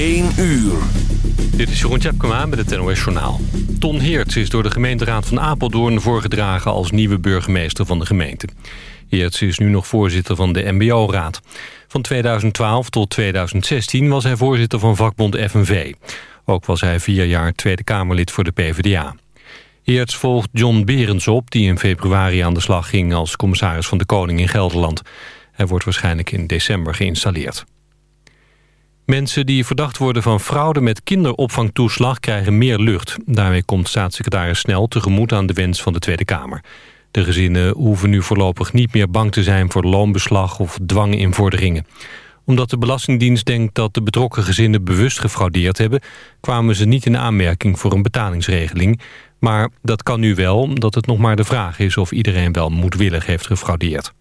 1 uur. Dit is Jeroen Tjepkema met het NOS Journaal. Ton Heerts is door de gemeenteraad van Apeldoorn voorgedragen... als nieuwe burgemeester van de gemeente. Heerts is nu nog voorzitter van de MBO-raad. Van 2012 tot 2016 was hij voorzitter van vakbond FNV. Ook was hij vier jaar Tweede Kamerlid voor de PvdA. Heerts volgt John Berends op... die in februari aan de slag ging als commissaris van de Koning in Gelderland. Hij wordt waarschijnlijk in december geïnstalleerd. Mensen die verdacht worden van fraude met kinderopvangtoeslag krijgen meer lucht. Daarmee komt staatssecretaris Snel tegemoet aan de wens van de Tweede Kamer. De gezinnen hoeven nu voorlopig niet meer bang te zijn voor loonbeslag of dwanginvorderingen. Omdat de Belastingdienst denkt dat de betrokken gezinnen bewust gefraudeerd hebben... kwamen ze niet in aanmerking voor een betalingsregeling. Maar dat kan nu wel, omdat het nog maar de vraag is of iedereen wel moedwillig heeft gefraudeerd.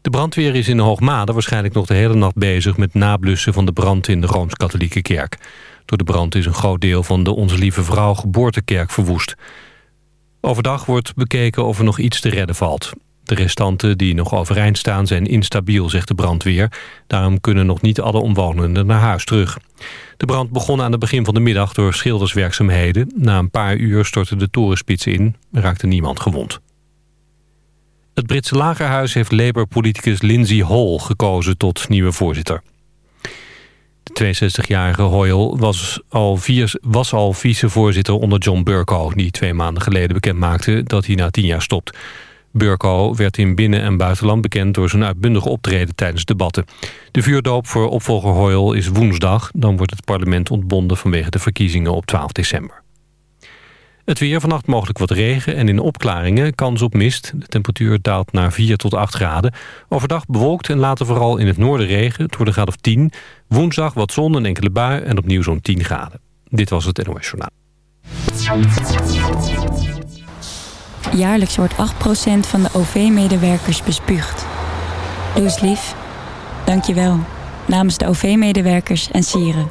De brandweer is in de Hoogmade waarschijnlijk nog de hele nacht bezig... met nablussen van de brand in de Rooms-Katholieke Kerk. Door de brand is een groot deel van de Onze Lieve Vrouw geboortekerk verwoest. Overdag wordt bekeken of er nog iets te redden valt. De restanten die nog overeind staan zijn instabiel, zegt de brandweer. Daarom kunnen nog niet alle omwonenden naar huis terug. De brand begon aan het begin van de middag door schilderswerkzaamheden. Na een paar uur stortte de torenspits in, raakte niemand gewond. Het Britse lagerhuis heeft Labour-politicus Lindsay Hall gekozen tot nieuwe voorzitter. De 62-jarige Hoyle was al, vier, was al vicevoorzitter onder John Burko... die twee maanden geleden bekendmaakte dat hij na tien jaar stopt. Burko werd in binnen- en buitenland bekend door zijn uitbundige optreden tijdens debatten. De vuurdoop voor opvolger Hoyle is woensdag. Dan wordt het parlement ontbonden vanwege de verkiezingen op 12 december. Het weer vannacht mogelijk wat regen en in opklaringen kans op mist. De temperatuur daalt naar 4 tot 8 graden. Overdag bewolkt en later vooral in het noorden regen. Het wordt een graad of 10. Woensdag wat zon en enkele bui en opnieuw zo'n 10 graden. Dit was het NOS Journaal. Jaarlijks wordt 8% van de OV-medewerkers bespuugd. Doe eens lief. Dank je wel. Namens de OV-medewerkers en sieren.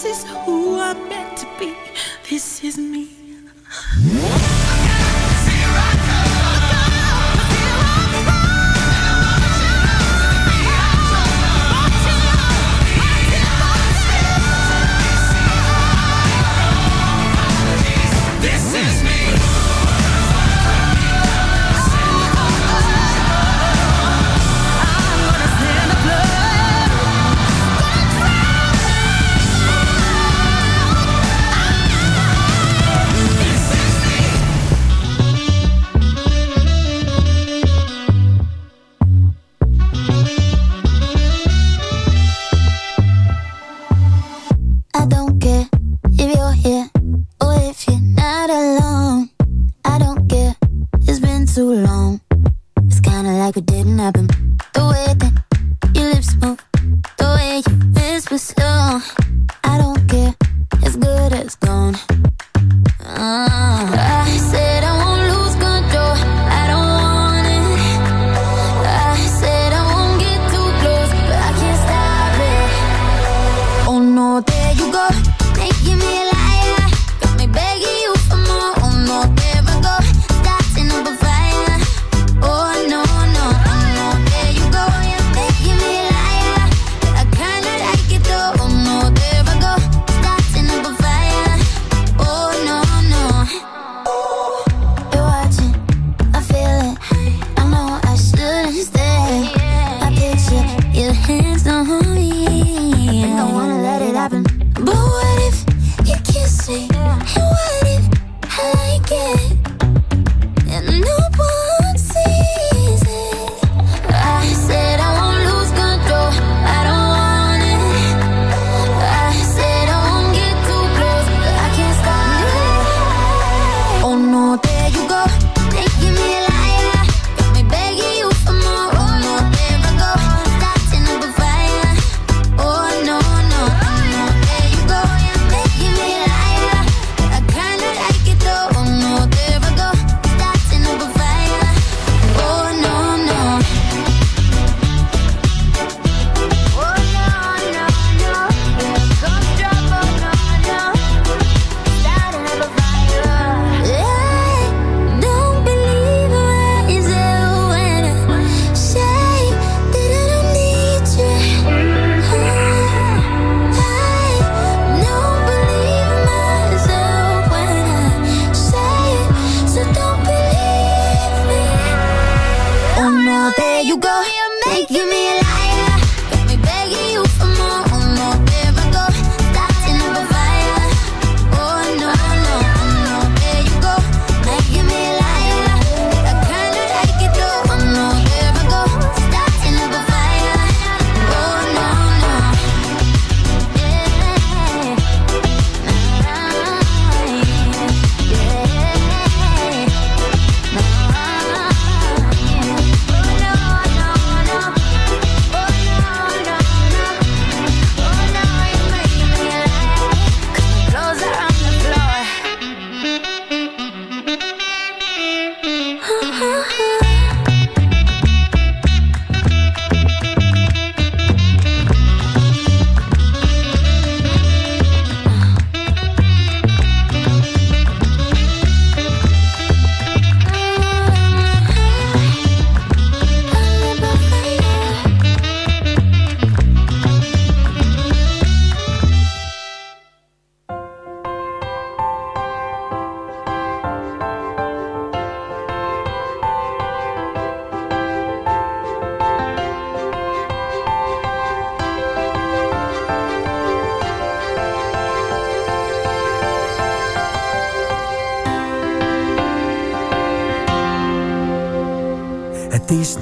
This is who I'm meant to be, this is me.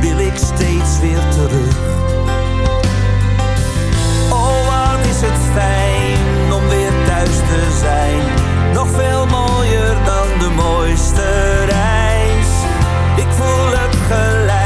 wil ik steeds weer terug. Oh, wat is het fijn om weer thuis te zijn. Nog veel mooier dan de mooiste reis. Ik voel het gelijk,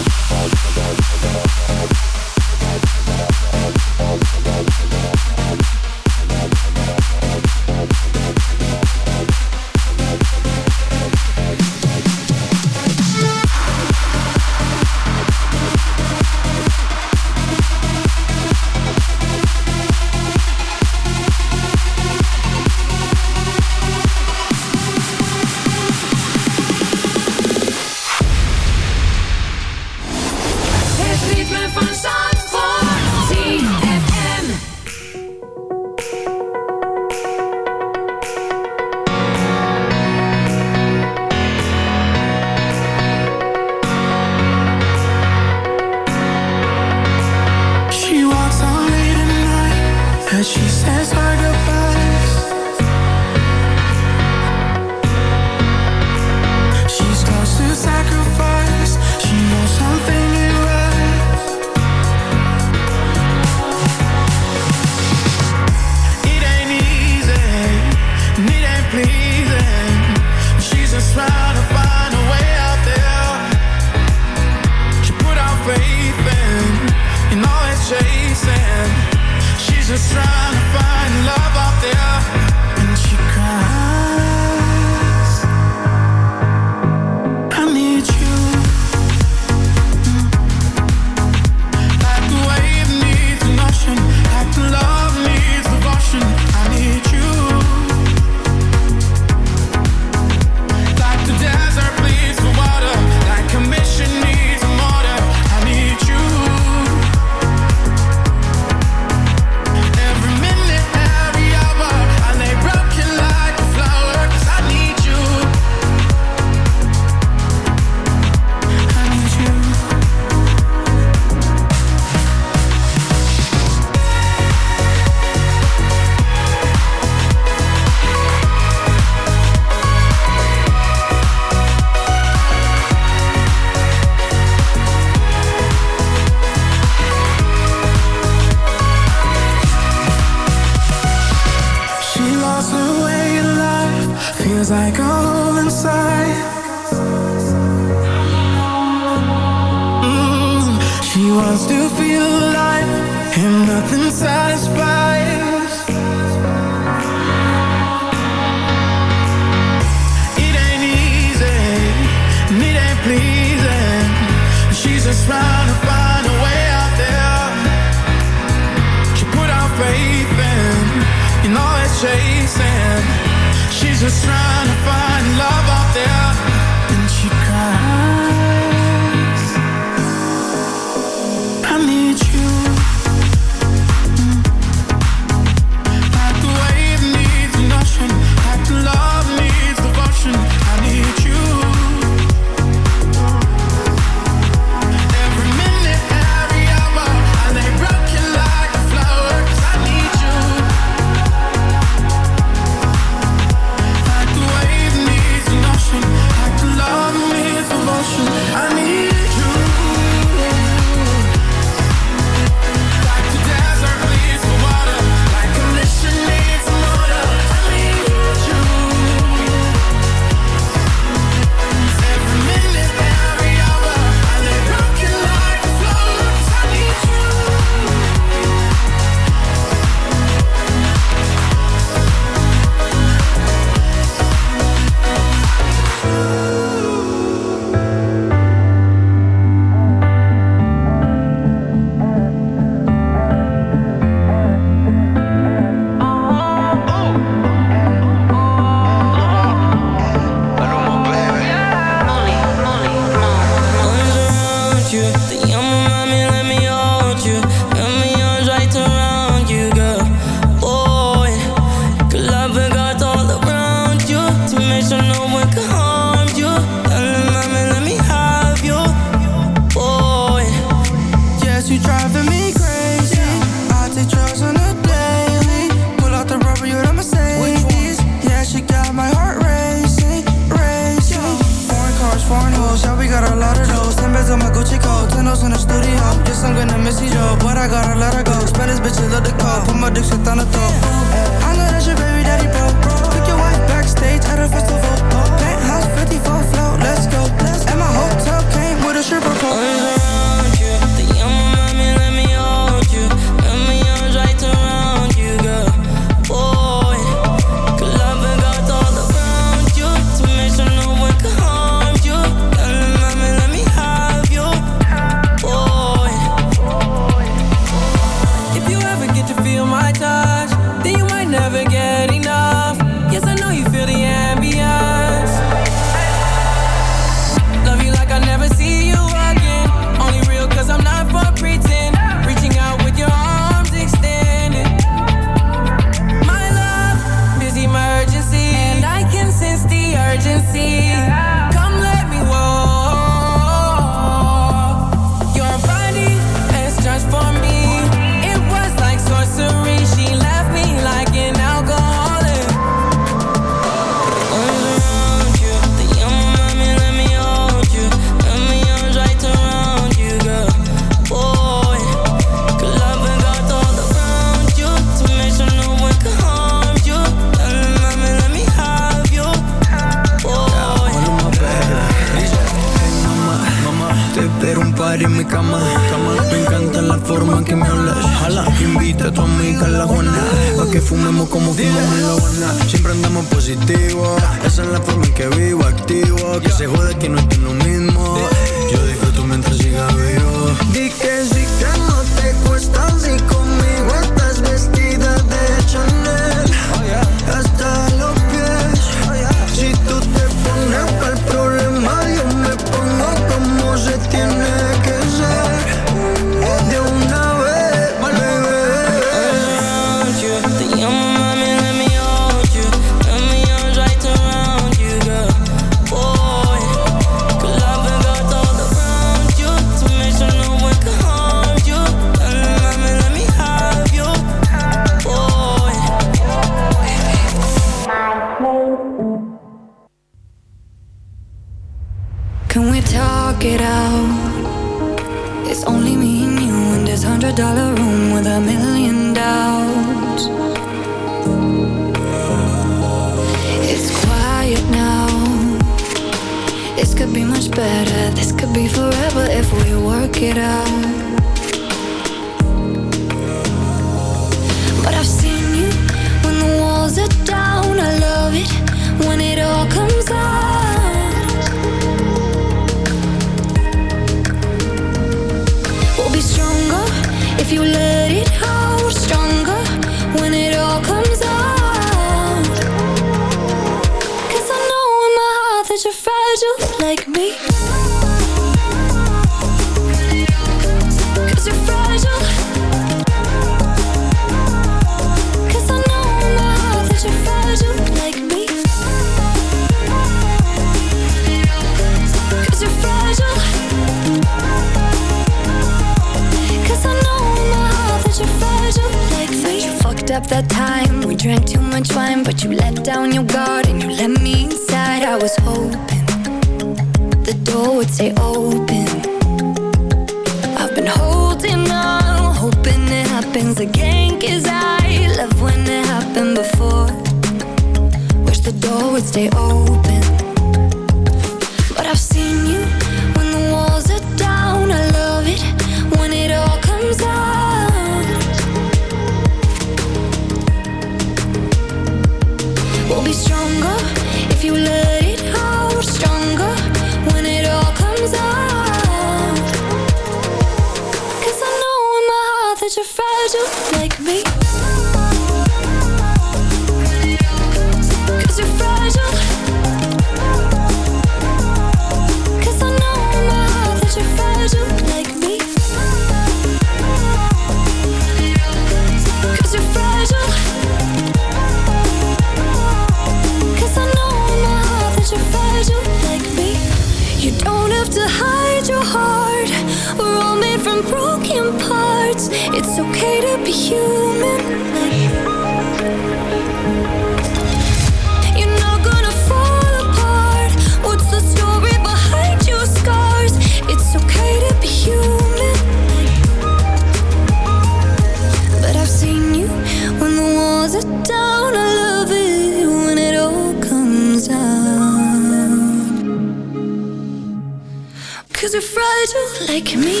like me.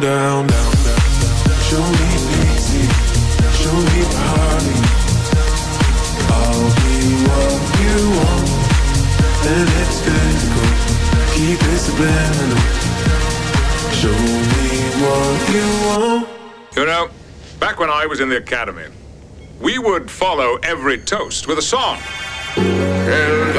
Down, down, down. Show me pity, show me party. I'll be what you want, and it's physical. Keep it subliminal. Show me what you want. You know, back when I was in the academy, we would follow every toast with a song. Dit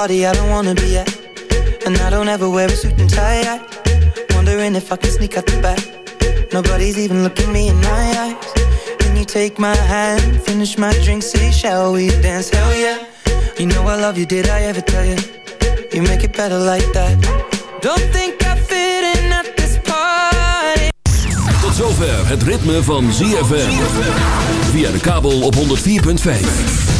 party I don't wanna be at. And I don't ever wear a suit and tie. I wondering if I can sneak out the back. Nobody's even looking me in my eyes. Can you take my hand, finish my drink, say, shall we dance? Hell yeah. You know I love you, did I ever tell you? You make it better like that. Don't think I fit in at this party. Tot zover het ritme van ZFM. Via de kabel op 104.5.